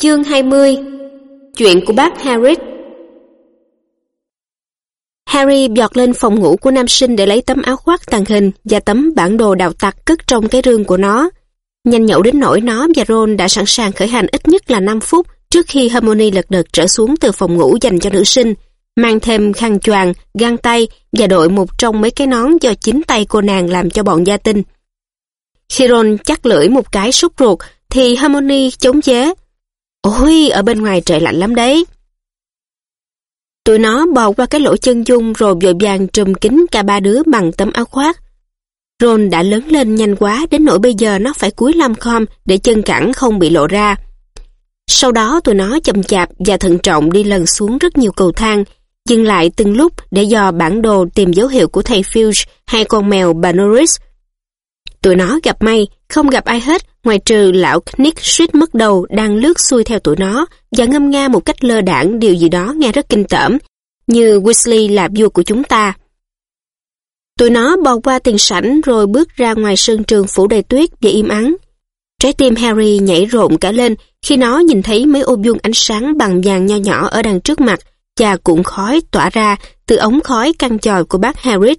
Chương 20 Chuyện của bác Harris Harry giọt lên phòng ngủ của nam sinh để lấy tấm áo khoác tàng hình và tấm bản đồ đào tặc cất trong cái rương của nó. Nhanh nhậu đến nỗi nó và Ron đã sẵn sàng khởi hành ít nhất là 5 phút trước khi Hermione lật đật trở xuống từ phòng ngủ dành cho nữ sinh, mang thêm khăn choàng, găng tay và đội một trong mấy cái nón do chính tay cô nàng làm cho bọn gia tinh. Khi Ron chắc lưỡi một cái sốt ruột, thì Hermione chống chế. Ôi, ở bên ngoài trời lạnh lắm đấy. Tụi nó bò qua cái lỗ chân dung rồi vội vàng trùm kín cả ba đứa bằng tấm áo khoác. Ron đã lớn lên nhanh quá đến nỗi bây giờ nó phải cúi lăm khom để chân cẳng không bị lộ ra. Sau đó tụi nó chậm chạp và thận trọng đi lần xuống rất nhiều cầu thang, dừng lại từng lúc để dò bản đồ tìm dấu hiệu của thầy Filch hay con mèo bà Norris. Tụi nó gặp may, không gặp ai hết ngoài trừ lão Nick suýt mất đầu đang lướt xuôi theo tụi nó và ngâm nga một cách lơ đảng điều gì đó nghe rất kinh tởm, như Weasley là vua của chúng ta. Tụi nó bò qua tiền sảnh rồi bước ra ngoài sân trường phủ đầy tuyết và im ắng. Trái tim Harry nhảy rộn cả lên khi nó nhìn thấy mấy ô vuông ánh sáng bằng vàng nho nhỏ ở đằng trước mặt và cuộn khói tỏa ra từ ống khói căng tròi của bác Harris.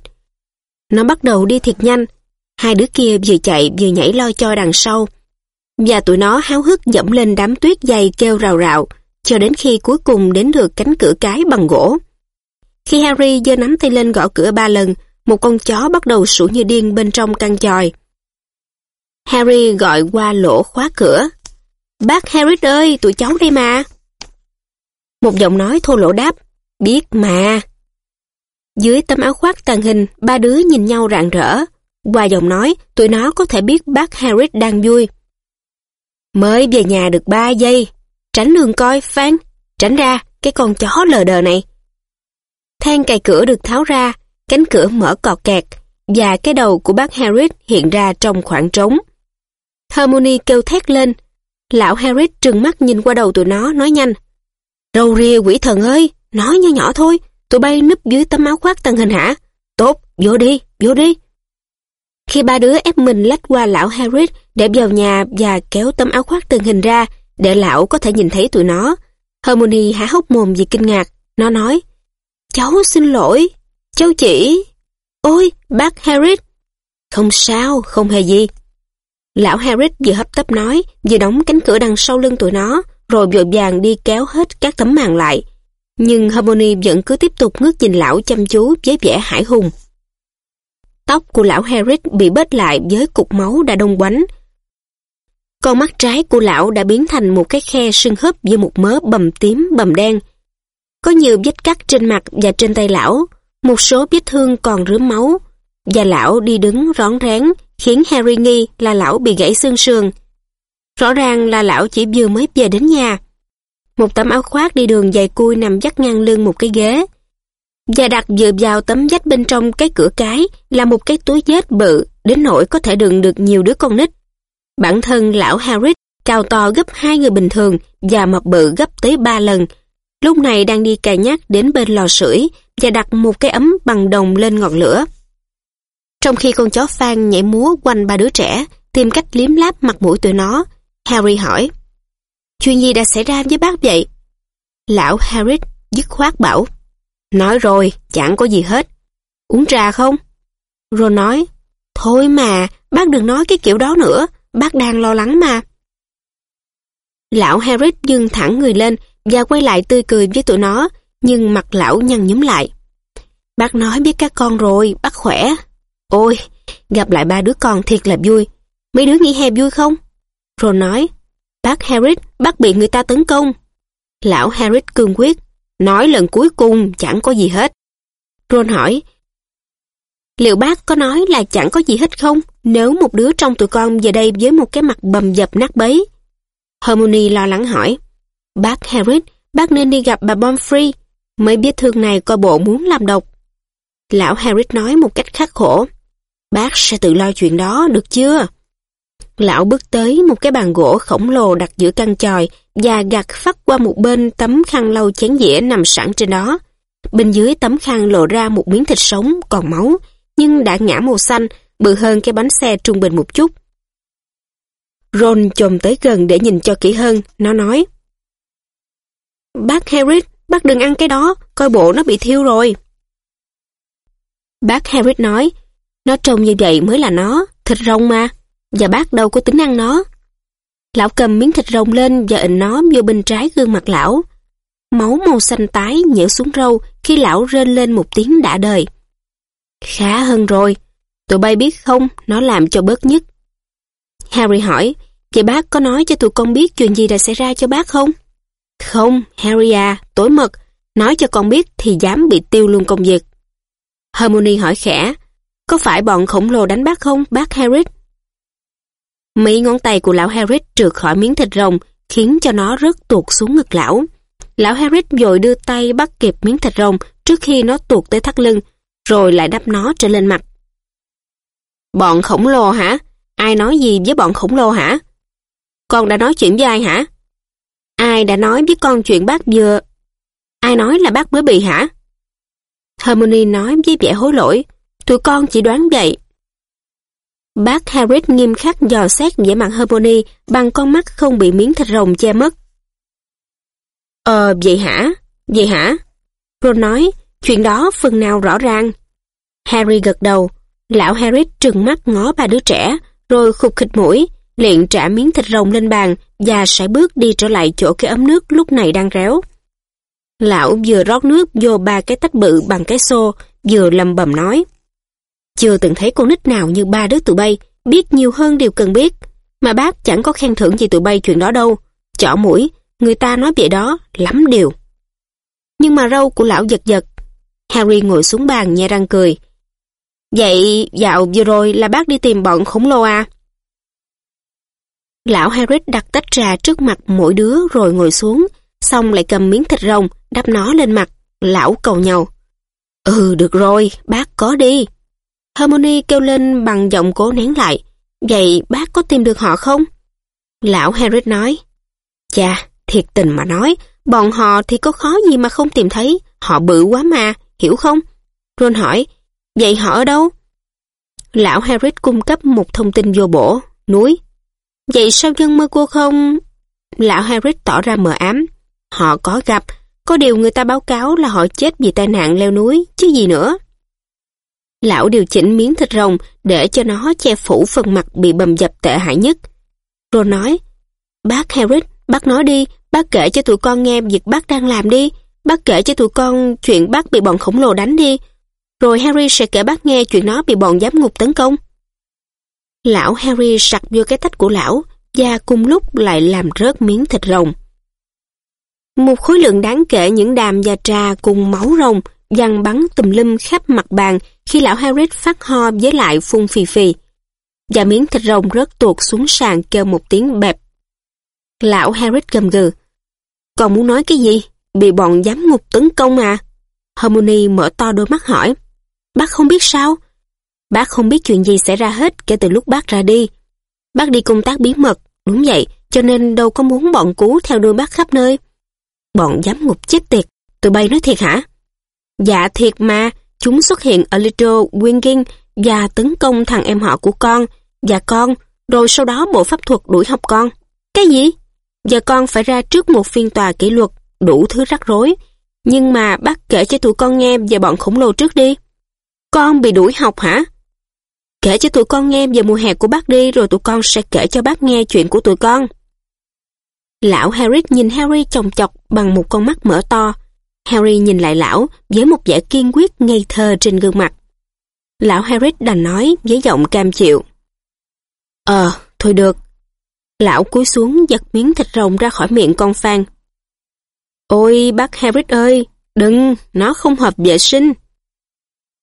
Nó bắt đầu đi thiệt nhanh, hai đứa kia vừa chạy vừa nhảy lo cho đằng sau. Và tụi nó háo hức dẫm lên đám tuyết dày kêu rào rào cho đến khi cuối cùng đến được cánh cửa cái bằng gỗ. Khi Harry giơ nắm tay lên gõ cửa ba lần, một con chó bắt đầu sủa như điên bên trong căn chòi. Harry gọi qua lỗ khóa cửa. Bác harry ơi, tụi cháu đây mà. Một giọng nói thô lỗ đáp, biết mà. Dưới tấm áo khoác tàn hình, ba đứa nhìn nhau rạng rỡ. Qua giọng nói, tụi nó có thể biết bác Harris đang vui. Mới về nhà được ba giây. Tránh đường coi, Phan. Tránh ra, cái con chó lờ đờ này. Than cài cửa được tháo ra, cánh cửa mở cọt kẹt, và cái đầu của bác Harris hiện ra trong khoảng trống. Harmony kêu thét lên. Lão Harris trừng mắt nhìn qua đầu tụi nó, nói nhanh. Râu ria quỷ thần ơi, nói nhỏ nhỏ thôi, tụi bay núp dưới tấm áo khoác tầng hình hả? Tốt, vô đi, vô đi. Khi ba đứa ép mình lách qua lão Harris để vào nhà và kéo tấm áo khoác tường hình ra để lão có thể nhìn thấy tụi nó, Harmony há hốc mồm vì kinh ngạc. Nó nói, cháu xin lỗi, cháu chỉ... Ôi, bác Harris. Không sao, không hề gì. Lão Harris vừa hấp tấp nói, vừa đóng cánh cửa đằng sau lưng tụi nó, rồi vội vàng đi kéo hết các tấm màn lại. Nhưng Harmony vẫn cứ tiếp tục ngước nhìn lão chăm chú với vẻ hải hùng. Tóc của lão Harris bị bết lại với cục máu đã đông quánh. Con mắt trái của lão đã biến thành một cái khe sưng húp với một mớ bầm tím bầm đen. Có nhiều vết cắt trên mặt và trên tay lão, một số vết thương còn rướm máu, và lão đi đứng rón rén khiến Harry nghi là lão bị gãy xương sườn. Rõ ràng là lão chỉ vừa mới về đến nhà. Một tấm áo khoác đi đường dày cui nằm dắt ngang lưng một cái ghế. Và đặt dựa vào tấm vách bên trong cái cửa cái là một cái túi vết bự đến nỗi có thể đựng được nhiều đứa con nít. Bản thân lão Harris cao to gấp hai người bình thường và mập bự gấp tới ba lần. Lúc này đang đi cài nhắc đến bên lò sưởi và đặt một cái ấm bằng đồng lên ngọn lửa. Trong khi con chó Phan nhảy múa quanh ba đứa trẻ, tìm cách liếm láp mặt mũi tụi nó, Harry hỏi, Chuyện gì đã xảy ra với bác vậy? Lão Harris dứt khoát bảo, Nói rồi, chẳng có gì hết. Uống trà không? Rồi nói, Thôi mà, bác đừng nói cái kiểu đó nữa, bác đang lo lắng mà. Lão Harris dưng thẳng người lên và quay lại tươi cười với tụi nó, nhưng mặt lão nhăn nhúm lại. Bác nói biết các con rồi, bác khỏe. Ôi, gặp lại ba đứa con thiệt là vui. Mấy đứa nghỉ hè vui không? Rồi nói, bác Harris, bác bị người ta tấn công. Lão Harris cương quyết, nói lần cuối cùng chẳng có gì hết. Ron hỏi, liệu bác có nói là chẳng có gì hết không nếu một đứa trong tụi con về đây với một cái mặt bầm dập nát bấy? Harmony lo lắng hỏi, bác Harris, bác nên đi gặp bà Bomfrey, mới biết thương này coi bộ muốn làm độc. Lão Harris nói một cách khắc khổ, bác sẽ tự lo chuyện đó, được chưa? Lão bước tới một cái bàn gỗ khổng lồ đặt giữa căn chòi và gạt phát qua một bên tấm khăn lau chén dĩa nằm sẵn trên đó. Bên dưới tấm khăn lộ ra một miếng thịt sống còn máu, nhưng đã ngã màu xanh, bự hơn cái bánh xe trung bình một chút. Ron chồm tới gần để nhìn cho kỹ hơn, nó nói, Bác Harris, bác đừng ăn cái đó, coi bộ nó bị thiêu rồi. Bác Harris nói, nó trông như vậy mới là nó, thịt rồng mà, và bác đâu có tính ăn nó. Lão cầm miếng thịt rồng lên và ịnh nó vô bên trái gương mặt lão. Máu màu xanh tái nhễu xuống râu khi lão rên lên một tiếng đã đời. Khá hơn rồi, tụi bay biết không, nó làm cho bớt nhất. Harry hỏi, vậy bác có nói cho tụi con biết chuyện gì đã xảy ra cho bác không? Không, Harry à, tối mật, nói cho con biết thì dám bị tiêu luôn công việc. Hermione hỏi khẽ, có phải bọn khổng lồ đánh bác không, bác Harry? Mấy ngón tay của lão Harris trượt khỏi miếng thịt rồng, khiến cho nó rớt tuột xuống ngực lão. Lão Harris vội đưa tay bắt kịp miếng thịt rồng trước khi nó tuột tới thắt lưng, rồi lại đắp nó trở lên mặt. Bọn khổng lồ hả? Ai nói gì với bọn khổng lồ hả? Con đã nói chuyện với ai hả? Ai đã nói với con chuyện bác vừa... Ai nói là bác mới bị hả? Hermione nói với vẻ hối lỗi. Tụi con chỉ đoán vậy. Bác Harris nghiêm khắc dò xét vẻ mặt Hermione bằng con mắt không bị miếng thịt rồng che mất. Ờ, vậy hả? Vậy hả? Ron nói, chuyện đó phần nào rõ ràng. Harry gật đầu. Lão Harris trừng mắt ngó ba đứa trẻ, rồi khục khịch mũi, liền trả miếng thịt rồng lên bàn và sải bước đi trở lại chỗ cái ấm nước lúc này đang réo. Lão vừa rót nước vô ba cái tách bự bằng cái xô, vừa lầm bầm nói. Chưa từng thấy con nít nào như ba đứa tụi bay, biết nhiều hơn điều cần biết. Mà bác chẳng có khen thưởng gì tụi bay chuyện đó đâu. Chỏ mũi, người ta nói vậy đó, lắm điều. Nhưng mà râu của lão giật giật. Harry ngồi xuống bàn nhe răng cười. Vậy dạo vừa rồi là bác đi tìm bọn khổng lồ à? Lão Harry đặt tách trà trước mặt mỗi đứa rồi ngồi xuống, xong lại cầm miếng thịt rồng, đắp nó lên mặt, lão cầu nhau. Ừ, được rồi, bác có đi. Harmony kêu lên bằng giọng cố nén lại. Vậy bác có tìm được họ không? Lão Harris nói. Chà, thiệt tình mà nói, bọn họ thì có khó gì mà không tìm thấy, họ bự quá mà, hiểu không? Ron hỏi, vậy họ ở đâu? Lão Harris cung cấp một thông tin vô bổ, núi. Vậy sao dân mơ cô không... Lão Harris tỏ ra mờ ám. Họ có gặp, có điều người ta báo cáo là họ chết vì tai nạn leo núi, chứ gì nữa. Lão điều chỉnh miếng thịt rồng để cho nó che phủ phần mặt bị bầm dập tệ hại nhất. Rồi nói, bác Harry, bác nói đi, bác kể cho tụi con nghe việc bác đang làm đi, bác kể cho tụi con chuyện bác bị bọn khổng lồ đánh đi, rồi Harry sẽ kể bác nghe chuyện nó bị bọn giám ngục tấn công. Lão Harry sặc vô cái tách của lão và cùng lúc lại làm rớt miếng thịt rồng. Một khối lượng đáng kể những đàm và trà cùng máu rồng văng bắn tùm lum khắp mặt bàn khi lão Harris phát ho với lại phun phì phì. Và miếng thịt rồng rớt tuột xuống sàn kêu một tiếng bẹp. Lão Harris gầm gừ. Còn muốn nói cái gì? Bị bọn giám ngục tấn công à? Harmony mở to đôi mắt hỏi. Bác không biết sao? Bác không biết chuyện gì xảy ra hết kể từ lúc bác ra đi. Bác đi công tác bí mật, đúng vậy, cho nên đâu có muốn bọn cú theo đuôi bác khắp nơi. Bọn giám ngục chết tiệt, tụi bay nói thiệt hả? Dạ thiệt mà, chúng xuất hiện ở Little Winging và tấn công thằng em họ của con và con, rồi sau đó bộ pháp thuật đuổi học con. Cái gì? Giờ con phải ra trước một phiên tòa kỷ luật, đủ thứ rắc rối. Nhưng mà bác kể cho tụi con nghe về bọn khổng lồ trước đi. Con bị đuổi học hả? Kể cho tụi con nghe về mùa hè của bác đi rồi tụi con sẽ kể cho bác nghe chuyện của tụi con. Lão Harry nhìn Harry chồng chọc bằng một con mắt mở to. Harry nhìn lại lão với một vẻ kiên quyết ngây thơ trên gương mặt. Lão Harry đành nói với giọng cam chịu. Ờ, thôi được. Lão cúi xuống giật miếng thịt rồng ra khỏi miệng con Phan. Ôi bác Harry ơi, đừng, nó không hợp vệ sinh.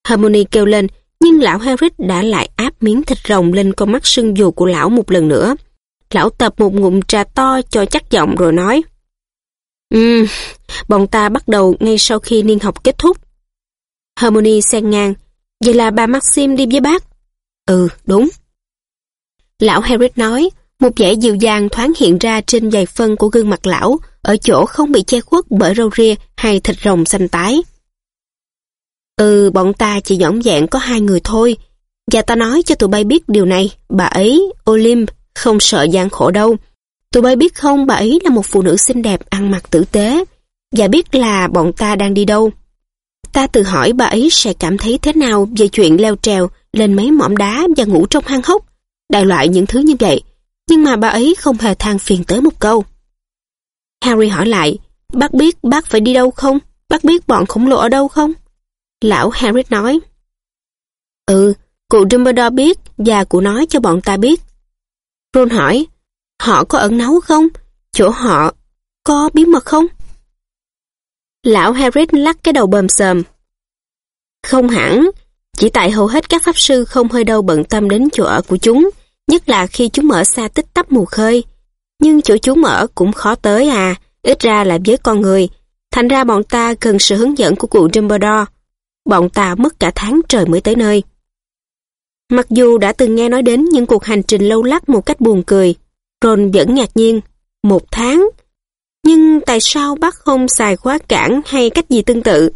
Harmony kêu lên, nhưng lão Harry đã lại áp miếng thịt rồng lên con mắt sưng dù của lão một lần nữa. Lão tập một ngụm trà to cho chắc giọng rồi nói. Ừm, bọn ta bắt đầu ngay sau khi niên học kết thúc. Harmony xen ngang. Vậy là bà Maxim đi với bác? Ừ, đúng. Lão Harris nói, một vẻ dịu dàng thoáng hiện ra trên vài phân của gương mặt lão, ở chỗ không bị che khuất bởi râu ria hay thịt rồng xanh tái. Ừ, bọn ta chỉ dõng dạng có hai người thôi. Và ta nói cho tụi bay biết điều này, bà ấy, Olymp, không sợ gian khổ đâu. Tụi bay biết không, bà ấy là một phụ nữ xinh đẹp, ăn mặc tử tế. và biết là bọn ta đang đi đâu. Ta tự hỏi bà ấy sẽ cảm thấy thế nào về chuyện leo trèo lên mấy mỏm đá và ngủ trong hang hốc, đại loại những thứ như vậy, nhưng mà bà ấy không hề than phiền tới một câu. Harry hỏi lại, bác biết bác phải đi đâu không? Bác biết bọn khổng lồ ở đâu không? Lão Harry nói, Ừ, cụ Dumbledore biết và cụ nói cho bọn ta biết. Ron hỏi, họ có ẩn náu không? Chỗ họ có bí mật không? Lão Harris lắc cái đầu bờm sờm. Không hẳn, chỉ tại hầu hết các pháp sư không hơi đâu bận tâm đến chỗ ở của chúng, nhất là khi chúng ở xa tích tắp mù khơi. Nhưng chỗ chúng ở cũng khó tới à, ít ra là với con người. Thành ra bọn ta cần sự hướng dẫn của cụ Dumbledore. Bọn ta mất cả tháng trời mới tới nơi. Mặc dù đã từng nghe nói đến những cuộc hành trình lâu lắc một cách buồn cười, Ron vẫn ngạc nhiên. Một tháng? Nhưng tại sao bác không xài khóa cản hay cách gì tương tự?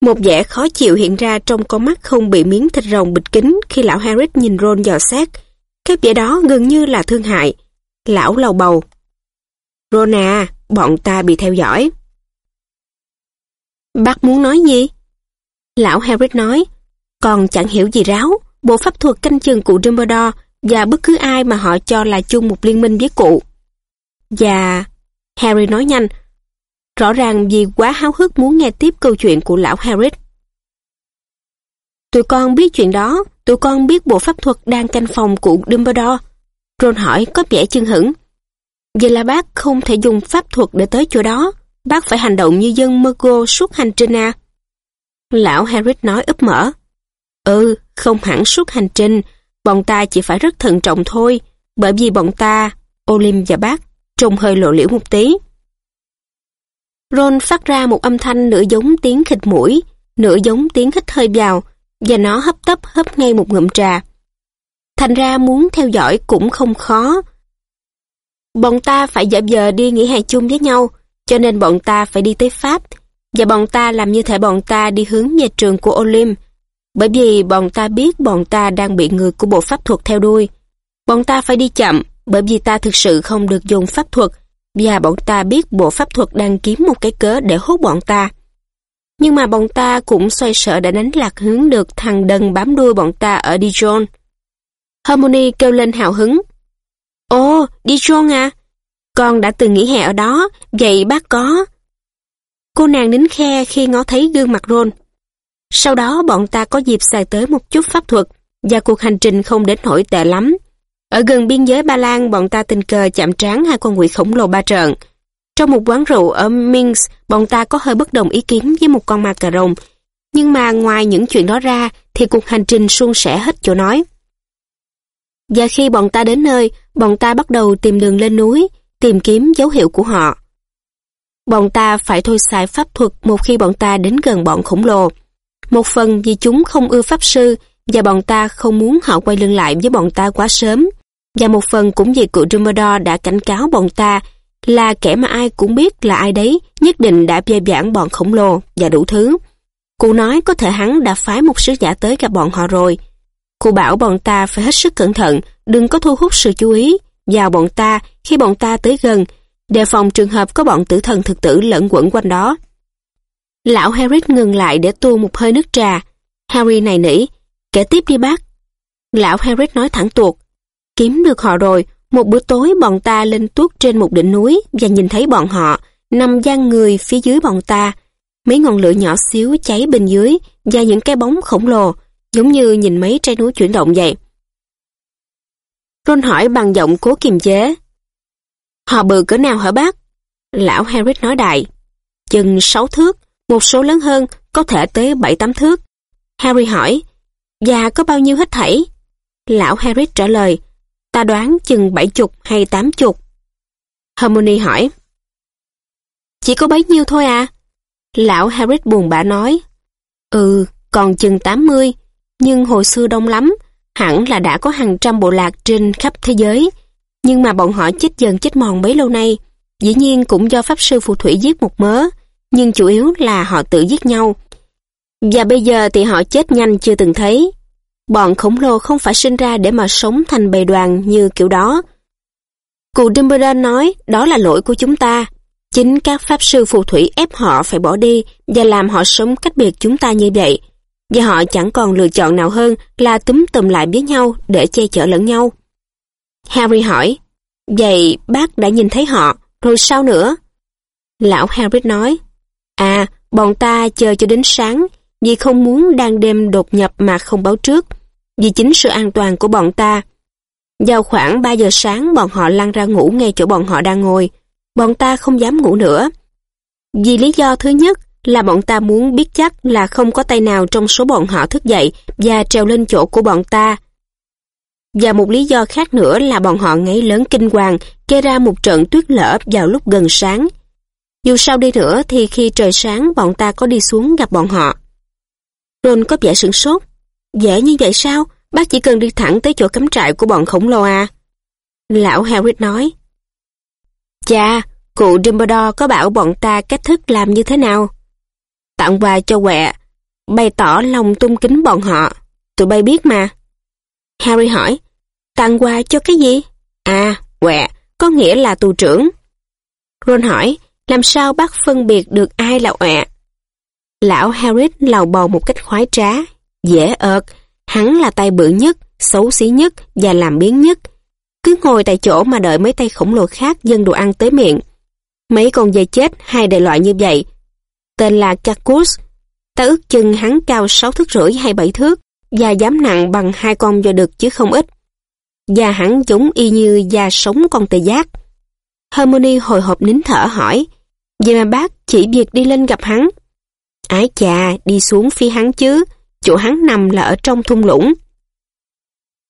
Một vẻ khó chịu hiện ra trong con mắt không bị miếng thịt rồng bịt kính khi lão Harris nhìn Ron dò xét. Cái vẻ đó gần như là thương hại. Lão lầu bầu. Ron à, bọn ta bị theo dõi. Bác muốn nói gì? Lão Harris nói, còn chẳng hiểu gì ráo, bộ pháp thuật canh chừng cụ Dumbledore và bất cứ ai mà họ cho là chung một liên minh với cụ. Và... Harry nói nhanh, rõ ràng vì quá háo hức muốn nghe tiếp câu chuyện của lão Harry. Tụi con biết chuyện đó, tụi con biết bộ pháp thuật đang canh phòng cụ Dumbledore. Ron hỏi có vẻ chưng hững. Vậy là bác không thể dùng pháp thuật để tới chỗ đó, bác phải hành động như dân Muggle suốt hành trình à? Lão Harry nói ấp mở. Ừ, không hẳn suốt hành trình, bọn ta chỉ phải rất thận trọng thôi, bởi vì bọn ta, Olim và bác, trông hơi lộ liễu một tí. Ron phát ra một âm thanh nửa giống tiếng khịt mũi, nửa giống tiếng hít hơi vào, và nó hấp tấp hấp ngay một ngụm trà. Thành ra muốn theo dõi cũng không khó. Bọn ta phải dập giờ đi nghỉ hè chung với nhau, cho nên bọn ta phải đi tới Pháp, và bọn ta làm như thể bọn ta đi hướng về trường của Olim, bởi vì bọn ta biết bọn ta đang bị người của bộ pháp thuật theo đuôi. Bọn ta phải đi chậm, bởi vì ta thực sự không được dùng pháp thuật, và bọn ta biết bộ pháp thuật đang kiếm một cái cớ để hút bọn ta. Nhưng mà bọn ta cũng xoay sở đã đánh lạc hướng được thằng đần bám đuôi bọn ta ở Dijon. Harmony kêu lên hào hứng. Ồ, Dijon à? Con đã từng nghỉ hè ở đó, vậy bác có. Cô nàng nín khe khi ngó thấy gương mặt Ron. Sau đó bọn ta có dịp xài tới một chút pháp thuật và cuộc hành trình không đến nổi tệ lắm. Ở gần biên giới Ba Lan, bọn ta tình cờ chạm trán hai con quỷ khổng lồ ba trợn. Trong một quán rượu ở Minsk, bọn ta có hơi bất đồng ý kiến với một con ma cà rồng. Nhưng mà ngoài những chuyện đó ra, thì cuộc hành trình suôn sẻ hết chỗ nói. Và khi bọn ta đến nơi, bọn ta bắt đầu tìm đường lên núi, tìm kiếm dấu hiệu của họ. Bọn ta phải thôi xài pháp thuật một khi bọn ta đến gần bọn khổng lồ. Một phần vì chúng không ưa pháp sư và bọn ta không muốn họ quay lưng lại với bọn ta quá sớm. Và một phần cũng vì cựu Dumbledore đã cảnh cáo bọn ta là kẻ mà ai cũng biết là ai đấy nhất định đã bia giảng bọn khổng lồ và đủ thứ. Cụ nói có thể hắn đã phái một sứ giả tới gặp bọn họ rồi. Cụ bảo bọn ta phải hết sức cẩn thận, đừng có thu hút sự chú ý vào bọn ta khi bọn ta tới gần, đề phòng trường hợp có bọn tử thần thực tử lẫn quẩn quanh đó. Lão Harry ngừng lại để tu một hơi nước trà. Harry này nỉ, kể tiếp đi bác. Lão Harry nói thẳng tuột. Kiếm được họ rồi, một bữa tối bọn ta lên tuốt trên một đỉnh núi và nhìn thấy bọn họ nằm gian người phía dưới bọn ta. Mấy ngọn lửa nhỏ xíu cháy bên dưới và những cái bóng khổng lồ, giống như nhìn mấy trái núi chuyển động vậy. Ron hỏi bằng giọng cố kiềm chế. Họ bự cỡ nào hả bác? Lão Harry nói đại. Chừng sáu thước, một số lớn hơn, có thể tới 7-8 thước. Harry hỏi, già có bao nhiêu hết thảy? Lão Harry trả lời, ta đoán chừng 70 hay 80. Harmony hỏi, chỉ có bấy nhiêu thôi à? Lão Harry buồn bã nói, ừ, còn chừng 80, nhưng hồi xưa đông lắm, hẳn là đã có hàng trăm bộ lạc trên khắp thế giới, nhưng mà bọn họ chết dần chết mòn bấy lâu nay, dĩ nhiên cũng do Pháp Sư Phù Thủy giết một mớ, nhưng chủ yếu là họ tự giết nhau. Và bây giờ thì họ chết nhanh chưa từng thấy. Bọn khổng lồ không phải sinh ra để mà sống thành bầy đoàn như kiểu đó. Cụ Dumbledore nói đó là lỗi của chúng ta. Chính các pháp sư phù thủy ép họ phải bỏ đi và làm họ sống cách biệt chúng ta như vậy. Và họ chẳng còn lựa chọn nào hơn là túm tùm lại với nhau để che chở lẫn nhau. Harry hỏi, vậy bác đã nhìn thấy họ, rồi sao nữa? Lão Harry nói, à, bọn ta chờ cho đến sáng, vì không muốn đang đêm đột nhập mà không báo trước, vì chính sự an toàn của bọn ta. Vào khoảng 3 giờ sáng bọn họ lăn ra ngủ ngay chỗ bọn họ đang ngồi, bọn ta không dám ngủ nữa. Vì lý do thứ nhất là bọn ta muốn biết chắc là không có tay nào trong số bọn họ thức dậy và trèo lên chỗ của bọn ta. Và một lý do khác nữa là bọn họ ngáy lớn kinh hoàng, gây ra một trận tuyết lở vào lúc gần sáng. Dù sao đi nữa thì khi trời sáng bọn ta có đi xuống gặp bọn họ. Ron có vẻ sửng sốt. Dễ như vậy sao? Bác chỉ cần đi thẳng tới chỗ cắm trại của bọn khổng lồ à? Lão Harry nói. Chà, cụ Dumbledore có bảo bọn ta cách thức làm như thế nào? Tặng quà cho quẹ, bày tỏ lòng tung kính bọn họ. Tụi bay biết mà. Harry hỏi, tặng quà cho cái gì? À, quẹ, có nghĩa là tù trưởng. Ron hỏi, làm sao bác phân biệt được ai là ọa. Lão Harris lầu bầu một cách khoái trá, dễ ợt, hắn là tay bự nhất, xấu xí nhất và làm biến nhất. Cứ ngồi tại chỗ mà đợi mấy tay khổng lồ khác dâng đồ ăn tới miệng. Mấy con dây chết hai đại loại như vậy. Tên là Cacus. Ta ước chừng hắn cao 6 thước rưỡi hay 7 thước và dám nặng bằng hai con do đực chứ không ít. Da hắn giống y như da sống con tê giác. Harmony hồi hộp nín thở hỏi, vậy mà bác chỉ việc đi lên gặp hắn. Ái chà, đi xuống phía hắn chứ, chỗ hắn nằm là ở trong thung lũng.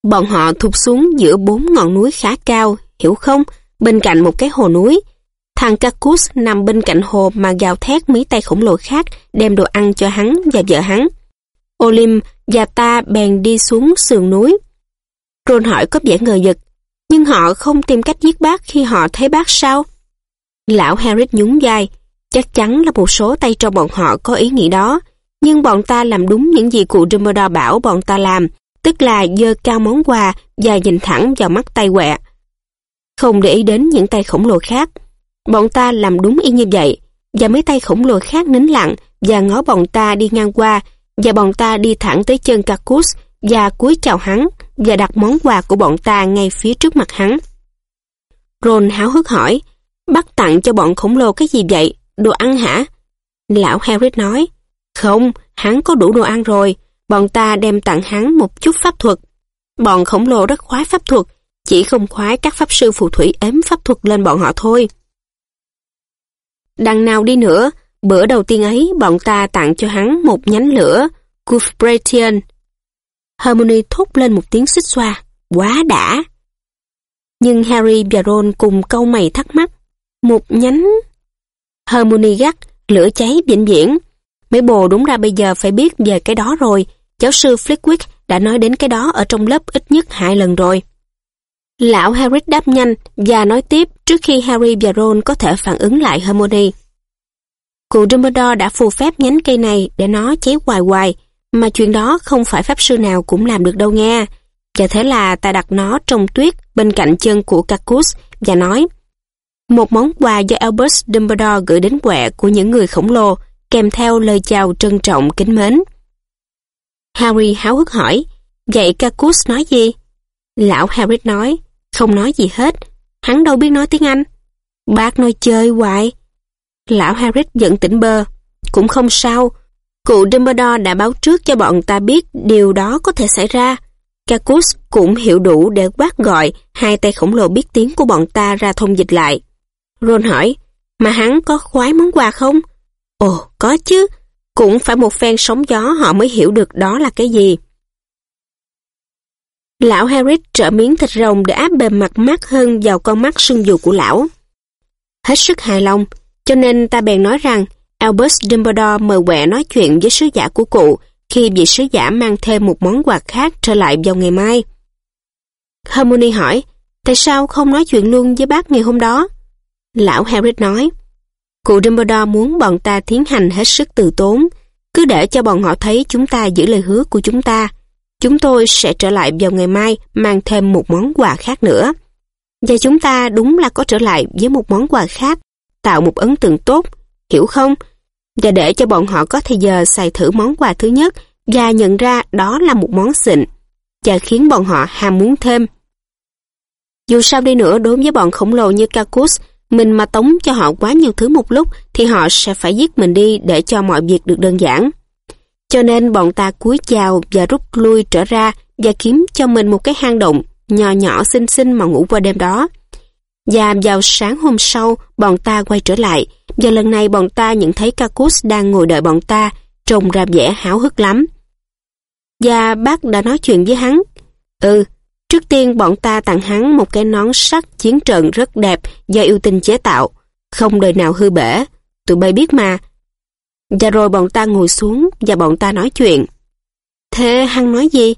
Bọn họ thụt xuống giữa bốn ngọn núi khá cao, hiểu không? Bên cạnh một cái hồ núi. Thằng Cacus nằm bên cạnh hồ mà gào thét mấy tay khổng lồ khác đem đồ ăn cho hắn và vợ hắn. Olim và ta bèn đi xuống sườn núi. Ron hỏi có vẻ ngờ vực, nhưng họ không tìm cách giết bác khi họ thấy bác sao? Lão Harry nhún vai, chắc chắn là một số tay trong bọn họ có ý nghĩ đó, nhưng bọn ta làm đúng những gì cụ Dumbledore bảo bọn ta làm, tức là dơ cao món quà và nhìn thẳng vào mắt tay quẹ. Không để ý đến những tay khổng lồ khác. Bọn ta làm đúng y như vậy, và mấy tay khổng lồ khác nín lặng và ngó bọn ta đi ngang qua, và bọn ta đi thẳng tới chân Cacus và cúi chào hắn và đặt món quà của bọn ta ngay phía trước mặt hắn. Ron háo hức hỏi, bắt tặng cho bọn khổng lồ cái gì vậy? Đồ ăn hả? Lão Harry nói, không, hắn có đủ đồ ăn rồi, bọn ta đem tặng hắn một chút pháp thuật. Bọn khổng lồ rất khoái pháp thuật, chỉ không khoái các pháp sư phù thủy ếm pháp thuật lên bọn họ thôi. Đằng nào đi nữa, bữa đầu tiên ấy bọn ta tặng cho hắn một nhánh lửa, Cuthbertian. harmony thốt lên một tiếng xích xoa, quá đã. Nhưng Harry và Ron cùng câu mày thắc mắc, một nhánh... Hermione gắt, lửa cháy vĩnh viễn. Mấy bồ đúng ra bây giờ phải biết về cái đó rồi, giáo sư Flitwick đã nói đến cái đó ở trong lớp ít nhất hai lần rồi. Lão Harry đáp nhanh và nói tiếp trước khi Harry và Ron có thể phản ứng lại Hermione. Cụ Dumbledore đã phù phép nhánh cây này để nó cháy hoài hoài, mà chuyện đó không phải pháp sư nào cũng làm được đâu nghe. Và thế là ta đặt nó trong tuyết bên cạnh chân của Cacus và nói một món quà do Albus Dumbledore gửi đến quẹ của những người khổng lồ kèm theo lời chào trân trọng kính mến. Harry háo hức hỏi, vậy Cacus nói gì? Lão Harry nói, không nói gì hết, hắn đâu biết nói tiếng Anh. Bác nói chơi hoài. Lão Harry giận tỉnh bơ, cũng không sao, cụ Dumbledore đã báo trước cho bọn ta biết điều đó có thể xảy ra. Cacus cũng hiểu đủ để quát gọi hai tay khổng lồ biết tiếng của bọn ta ra thông dịch lại. Ron hỏi, mà hắn có khoái món quà không? Ồ, có chứ, cũng phải một phen sóng gió họ mới hiểu được đó là cái gì. Lão Harris trở miếng thịt rồng để áp bề mặt mắt hơn vào con mắt sưng dù của lão. Hết sức hài lòng, cho nên ta bèn nói rằng Albus Dumbledore mời quẹ nói chuyện với sứ giả của cụ khi vị sứ giả mang thêm một món quà khác trở lại vào ngày mai. Harmony hỏi, tại sao không nói chuyện luôn với bác ngày hôm đó? Lão Harry nói, cụ Dumbledore muốn bọn ta tiến hành hết sức từ tốn, cứ để cho bọn họ thấy chúng ta giữ lời hứa của chúng ta. Chúng tôi sẽ trở lại vào ngày mai mang thêm một món quà khác nữa. Và chúng ta đúng là có trở lại với một món quà khác tạo một ấn tượng tốt, hiểu không? Và để cho bọn họ có thời giờ xài thử món quà thứ nhất và nhận ra đó là một món xịn và khiến bọn họ ham muốn thêm. Dù sao đi nữa đối với bọn khổng lồ như Cacus, mình mà tống cho họ quá nhiều thứ một lúc thì họ sẽ phải giết mình đi để cho mọi việc được đơn giản. Cho nên bọn ta cúi chào và rút lui trở ra và kiếm cho mình một cái hang động nhỏ nhỏ xinh xinh mà ngủ qua đêm đó. Và vào sáng hôm sau, bọn ta quay trở lại, và lần này bọn ta nhận thấy Kakus đang ngồi đợi bọn ta, trông ra vẻ háo hức lắm. Và bác đã nói chuyện với hắn. Ừ, trước tiên bọn ta tặng hắn một cái nón sắt chiến trận rất đẹp do yêu tinh chế tạo, không đời nào hư bể. Tụi bay biết mà. Và rồi bọn ta ngồi xuống và bọn ta nói chuyện. Thế hắn nói gì?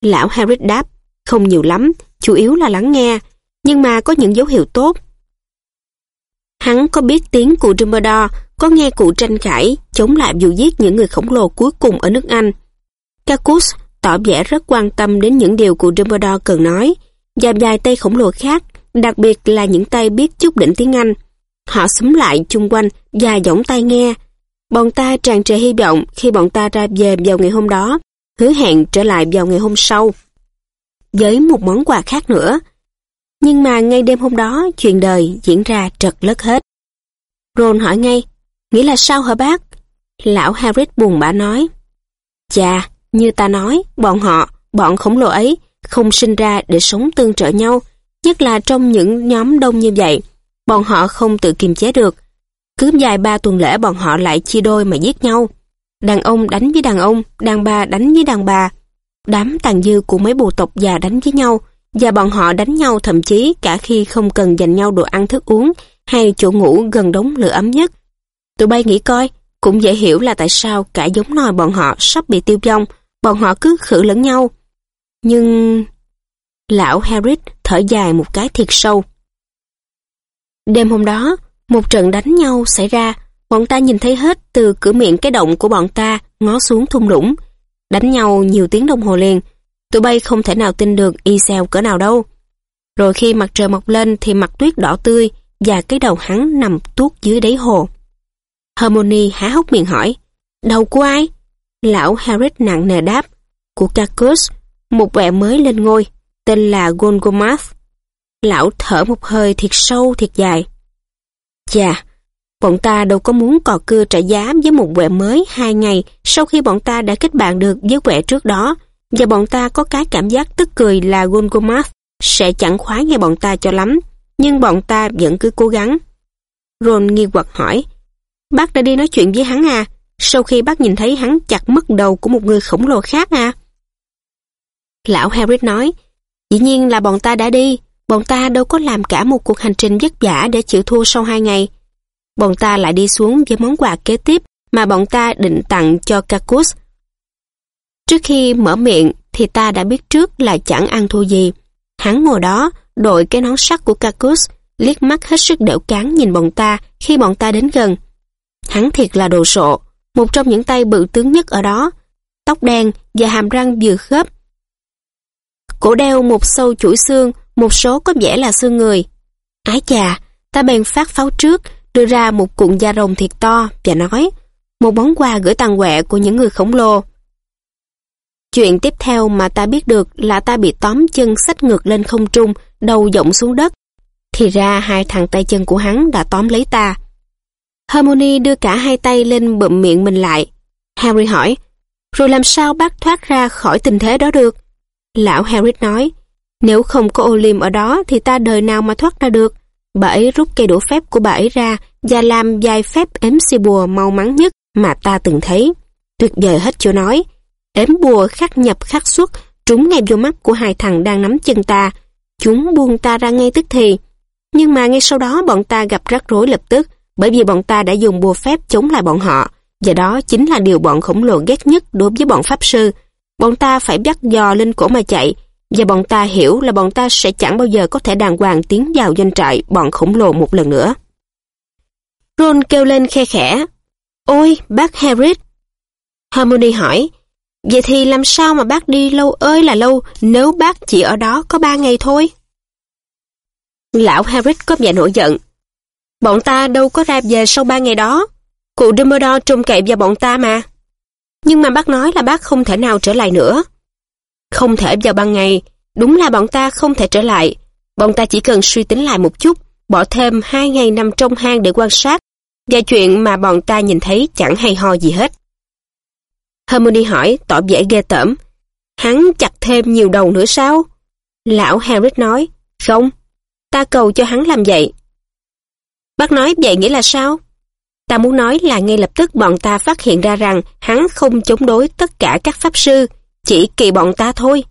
Lão Harris đáp, không nhiều lắm, chủ yếu là lắng nghe, nhưng mà có những dấu hiệu tốt. Hắn có biết tiếng cụ Dumbledore, có nghe cụ tranh cãi, chống lại vụ giết những người khổng lồ cuối cùng ở nước Anh. Cacus tỏ vẻ rất quan tâm đến những điều cụ Dumbledore cần nói, và vài tay khổng lồ khác, đặc biệt là những tay biết chút đỉnh tiếng Anh. Họ xúm lại chung quanh và giỏng tay nghe. Bọn ta tràn trề hy vọng khi bọn ta ra về vào ngày hôm đó, hứa hẹn trở lại vào ngày hôm sau. Với một món quà khác nữa, nhưng mà ngay đêm hôm đó, chuyện đời diễn ra trật lất hết. Ron hỏi ngay, nghĩ là sao hả bác? Lão Harris buồn bã nói, Chà, như ta nói, bọn họ, bọn khổng lồ ấy, không sinh ra để sống tương trợ nhau, nhất là trong những nhóm đông như vậy. Bọn họ không tự kiềm chế được. Cứ dài ba tuần lễ bọn họ lại chia đôi mà giết nhau. Đàn ông đánh với đàn ông, đàn bà đánh với đàn bà. Đám tàn dư của mấy bộ tộc già đánh với nhau, và bọn họ đánh nhau thậm chí cả khi không cần dành nhau đồ ăn thức uống hay chỗ ngủ gần đống lửa ấm nhất. Tụi bay nghĩ coi, cũng dễ hiểu là tại sao cả giống nòi bọn họ sắp bị tiêu vong, bọn họ cứ khử lẫn nhau. Nhưng... Lão Harris thở dài một cái thiệt sâu. Đêm hôm đó, một trận đánh nhau xảy ra, bọn ta nhìn thấy hết từ cửa miệng cái động của bọn ta ngó xuống thung lũng. Đánh nhau nhiều tiếng đồng hồ liền, Tụi bay không thể nào tin được y xèo cỡ nào đâu. Rồi khi mặt trời mọc lên thì mặt tuyết đỏ tươi và cái đầu hắn nằm tuốt dưới đáy hồ. Harmony há hốc miệng hỏi, đầu của ai? Lão Harris nặng nề đáp, của Cacus, một vẻ mới lên ngôi, tên là Golgomath. Lão thở một hơi thiệt sâu thiệt dài. Chà, bọn ta đâu có muốn cò cưa trả giá với một quẹ mới hai ngày sau khi bọn ta đã kết bạn được với quẹ trước đó, và bọn ta có cái cảm giác tức cười là Golgomath sẽ chẳng khoái nghe bọn ta cho lắm, nhưng bọn ta vẫn cứ cố gắng. Ron nghi hoặc hỏi, bác đã đi nói chuyện với hắn à, sau khi bác nhìn thấy hắn chặt mất đầu của một người khổng lồ khác à? Lão Harris nói, dĩ nhiên là bọn ta đã đi, bọn ta đâu có làm cả một cuộc hành trình vất vả để chịu thua sau hai ngày. Bọn ta lại đi xuống với món quà kế tiếp mà bọn ta định tặng cho Cacus Trước khi mở miệng thì ta đã biết trước là chẳng ăn thua gì. Hắn ngồi đó, đội cái nón sắt của Cacus, liếc mắt hết sức đẻo cán nhìn bọn ta khi bọn ta đến gần. Hắn thiệt là đồ sộ, một trong những tay bự tướng nhất ở đó, tóc đen và hàm răng vừa khớp. Cổ đeo một sâu chuỗi xương, một số có vẻ là xương người. Ái chà, ta bèn phát pháo trước, đưa ra một cuộn da rồng thiệt to và nói, một món quà gửi tàn quẹ của những người khổng lồ. Chuyện tiếp theo mà ta biết được là ta bị tóm chân sách ngược lên không trung, đầu dọng xuống đất. Thì ra hai thằng tay chân của hắn đã tóm lấy ta. Harmony đưa cả hai tay lên bụm miệng mình lại. Harry hỏi, rồi làm sao bác thoát ra khỏi tình thế đó được? Lão Harry nói, nếu không có Olim ở đó thì ta đời nào mà thoát ra được. Bà ấy rút cây đũa phép của bà ấy ra và làm dài phép ếm si bùa mau mắn nhất mà ta từng thấy. Tuyệt vời hết chỗ nói. Ếm bùa khắc nhập khắc xuất, trúng ngay vô mắt của hai thằng đang nắm chân ta. Chúng buông ta ra ngay tức thì. Nhưng mà ngay sau đó bọn ta gặp rắc rối lập tức, bởi vì bọn ta đã dùng bùa phép chống lại bọn họ. Và đó chính là điều bọn khổng lồ ghét nhất đối với bọn pháp sư. Bọn ta phải bắt giò lên cổ mà chạy, và bọn ta hiểu là bọn ta sẽ chẳng bao giờ có thể đàng hoàng tiến vào doanh trại bọn khổng lồ một lần nữa. Ron kêu lên khe khẽ. Ôi, bác Harris! Harmony hỏi, Vậy thì làm sao mà bác đi lâu ơi là lâu nếu bác chỉ ở đó có ba ngày thôi? Lão Harris có vẻ nổi giận. Bọn ta đâu có ra về sau ba ngày đó. Cụ Dumbledore trông cậy vào bọn ta mà. Nhưng mà bác nói là bác không thể nào trở lại nữa. Không thể vào ban ngày, đúng là bọn ta không thể trở lại. Bọn ta chỉ cần suy tính lại một chút, bỏ thêm hai ngày nằm trong hang để quan sát, và chuyện mà bọn ta nhìn thấy chẳng hay ho gì hết. Hermione hỏi, tỏ vẻ ghê tởm. Hắn chặt thêm nhiều đầu nữa sao? Lão Harry nói, không, ta cầu cho hắn làm vậy. Bác nói vậy nghĩa là sao? Ta muốn nói là ngay lập tức bọn ta phát hiện ra rằng hắn không chống đối tất cả các pháp sư, chỉ kỳ bọn ta thôi.